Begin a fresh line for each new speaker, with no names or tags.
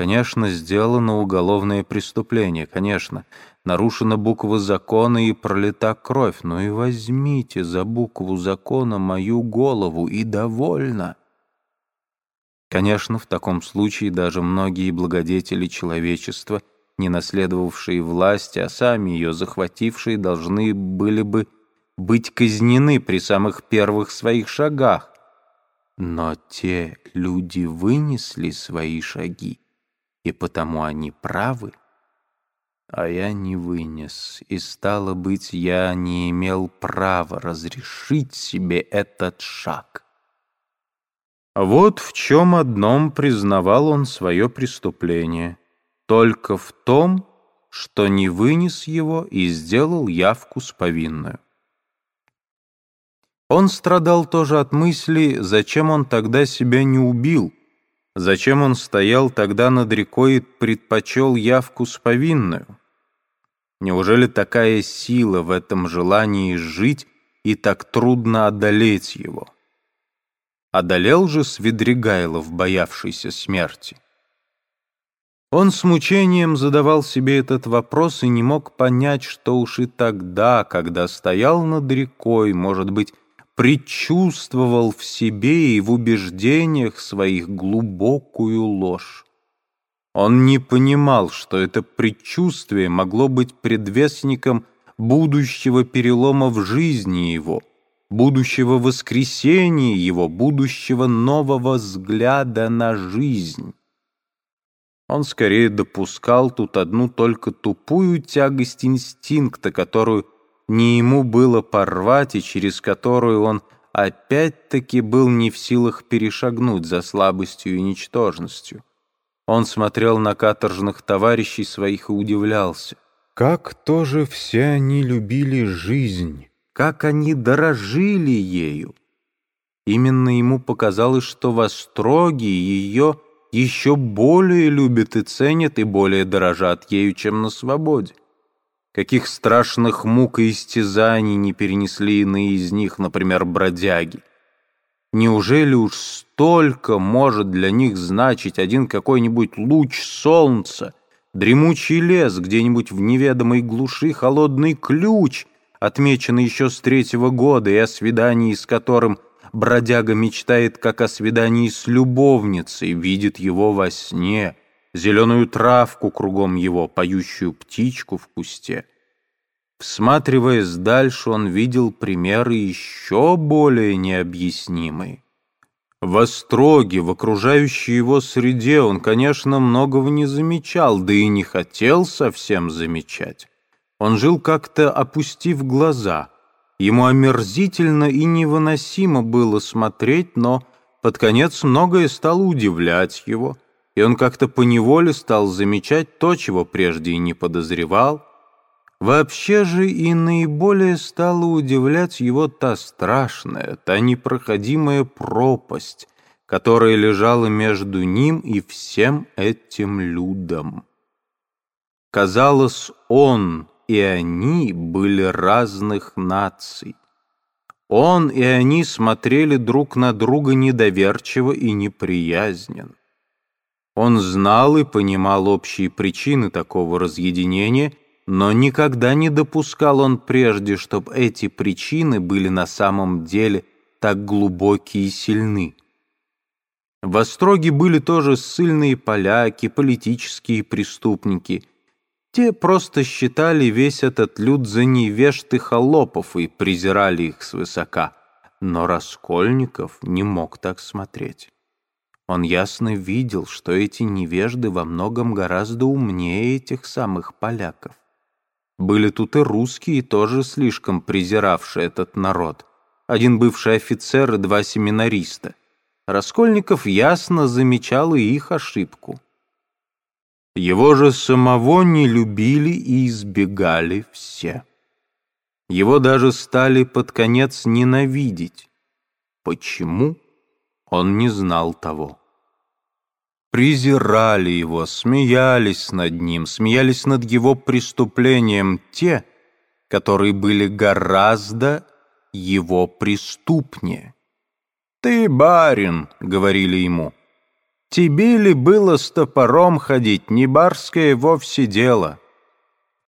Конечно, сделано уголовное преступление, конечно, нарушена буква закона и пролита кровь, но и возьмите за букву закона мою голову, и довольно. Конечно, в таком случае даже многие благодетели человечества, не наследовавшие власти, а сами ее захватившие, должны были бы быть казнены при самых первых своих шагах. Но те люди вынесли свои шаги, и потому они правы. А я не вынес, и, стало быть, я не имел права разрешить себе этот шаг. Вот в чем одном признавал он свое преступление. Только в том, что не вынес его и сделал явку с повинную. Он страдал тоже от мысли, зачем он тогда себя не убил, зачем он стоял тогда над рекой и предпочел явку с повинную. Неужели такая сила в этом желании жить и так трудно одолеть его? Одолел же Свидригайлов, боявшийся смерти. Он с мучением задавал себе этот вопрос и не мог понять, что уж и тогда, когда стоял над рекой, может быть, предчувствовал в себе и в убеждениях своих глубокую ложь. Он не понимал, что это предчувствие могло быть предвестником будущего перелома в жизни его — будущего воскресения его, будущего нового взгляда на жизнь. Он скорее допускал тут одну только тупую тягость инстинкта, которую не ему было порвать и через которую он опять-таки был не в силах перешагнуть за слабостью и ничтожностью. Он смотрел на каторжных товарищей своих и удивлялся. Как тоже все они любили жизнь, как они дорожили ею. Именно ему показалось, что в Остроге ее еще более любят и ценят, и более дорожат ею, чем на свободе. Каких страшных мук и истязаний не перенесли иные из них, например, бродяги. Неужели уж столько может для них значить один какой-нибудь луч солнца, дремучий лес где-нибудь в неведомой глуши, холодный ключ, отмеченный еще с третьего года и о свидании с которым бродяга мечтает, как о свидании с любовницей, видит его во сне, зеленую травку кругом его, поющую птичку в кусте. Всматриваясь дальше, он видел примеры еще более необъяснимые. В остроге, в окружающей его среде он, конечно, многого не замечал, да и не хотел совсем замечать. Он жил как-то опустив глаза. Ему омерзительно и невыносимо было смотреть, но под конец многое стало удивлять его, и он как-то поневоле стал замечать то, чего прежде и не подозревал. Вообще же и наиболее стала удивлять его та страшная, та непроходимая пропасть, которая лежала между ним и всем этим людом. Казалось, он, и они были разных наций. Он и они смотрели друг на друга недоверчиво и неприязненно. Он знал и понимал общие причины такого разъединения, но никогда не допускал он прежде, чтобы эти причины были на самом деле так глубокие и сильны. В Остроге были тоже ссыльные поляки, политические преступники, те просто считали весь этот люд за невежд холопов и презирали их свысока. Но Раскольников не мог так смотреть. Он ясно видел, что эти невежды во многом гораздо умнее этих самых поляков. Были тут и русские, тоже слишком презиравшие этот народ. Один бывший офицер и два семинариста. Раскольников ясно замечал и их ошибку. Его же самого не любили и избегали все. Его даже стали под конец ненавидеть. Почему? Он не знал того. Презирали его, смеялись над ним, смеялись над его преступлением те, которые были гораздо его преступнее. «Ты барин», — говорили ему, — Тебе ли было с топором ходить, не барское вовсе дело.